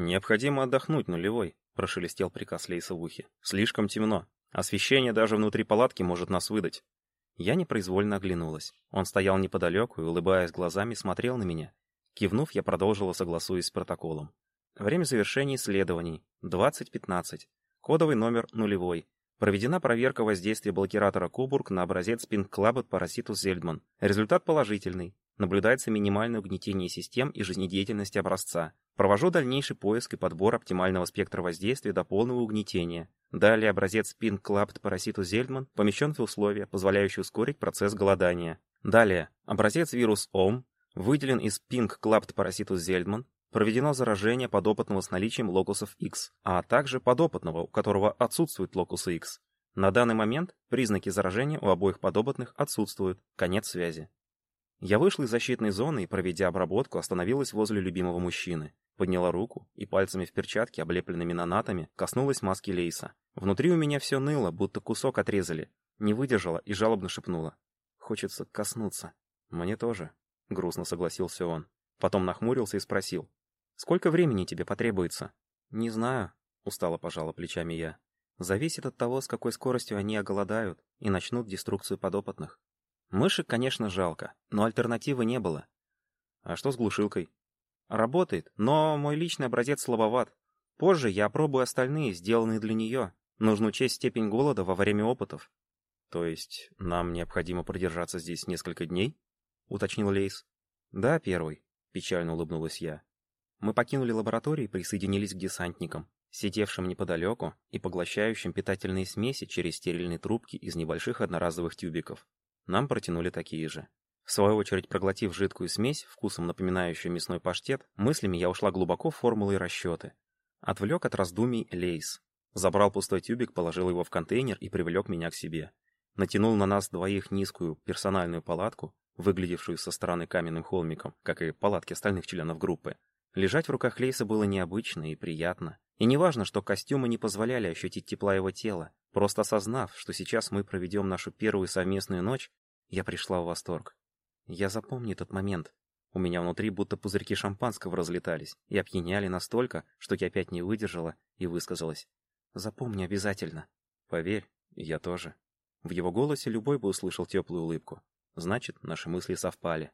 «Необходимо отдохнуть, нулевой», — прошелестел приказ Лейса в ухе. «Слишком темно. Освещение даже внутри палатки может нас выдать». Я непроизвольно оглянулась. Он стоял неподалеку и, улыбаясь глазами, смотрел на меня. Кивнув, я продолжила, согласуясь с протоколом. Время завершения исследований. 20.15. Кодовый номер нулевой. Проведена проверка воздействия блокиратора Кубург на образец Пинк-Клаббет Параситус Зельдман. Результат положительный. Наблюдается минимальное угнетение систем и жизнедеятельности образца. Провожу дальнейший поиск и подбор оптимального спектра воздействия до полного угнетения. Далее образец Pink Clubbed Parasitus Зельдман помещен в условия, позволяющие ускорить процесс голодания. Далее, образец вирус ОМ выделен из Pink Clubbed Parasitus Зельдман, проведено заражение подопытного с наличием локусов X, а также подопытного, у которого отсутствует локусы X. На данный момент признаки заражения у обоих подопытных отсутствуют. Конец связи. Я вышла из защитной зоны и, проведя обработку, остановилась возле любимого мужчины. Подняла руку и пальцами в перчатке, облепленными нанатами, коснулась маски Лейса. Внутри у меня все ныло, будто кусок отрезали. Не выдержала и жалобно шепнула. Хочется коснуться. Мне тоже. Грустно согласился он. Потом нахмурился и спросил. Сколько времени тебе потребуется? Не знаю. Устало пожала плечами я. Зависит от того, с какой скоростью они оголодают и начнут деструкцию подопытных. Мышек, конечно, жалко, но альтернативы не было. А что с глушилкой? Работает, но мой личный образец слабоват. Позже я опробую остальные, сделанные для нее. Нужно учесть степень голода во время опытов. То есть нам необходимо продержаться здесь несколько дней? Уточнил Лейс. Да, первый. Печально улыбнулась я. Мы покинули лабораторию и присоединились к десантникам, сидевшим неподалеку и поглощающим питательные смеси через стерильные трубки из небольших одноразовых тюбиков. Нам протянули такие же. В свою очередь, проглотив жидкую смесь, вкусом напоминающую мясной паштет, мыслями я ушла глубоко в формулы и расчеты. Отвлек от раздумий Лейс. Забрал пустой тюбик, положил его в контейнер и привлек меня к себе. Натянул на нас двоих низкую персональную палатку, выглядевшую со стороны каменным холмиком, как и палатки остальных членов группы. Лежать в руках Лейса было необычно и приятно. И неважно, что костюмы не позволяли ощутить тепла его тела, просто осознав, что сейчас мы проведем нашу первую совместную ночь, я пришла в восторг. Я запомню этот момент. У меня внутри будто пузырьки шампанского разлетались и опьяняли настолько, что я опять не выдержала и высказалась. Запомни обязательно. Поверь, я тоже. В его голосе любой бы услышал теплую улыбку. Значит, наши мысли совпали.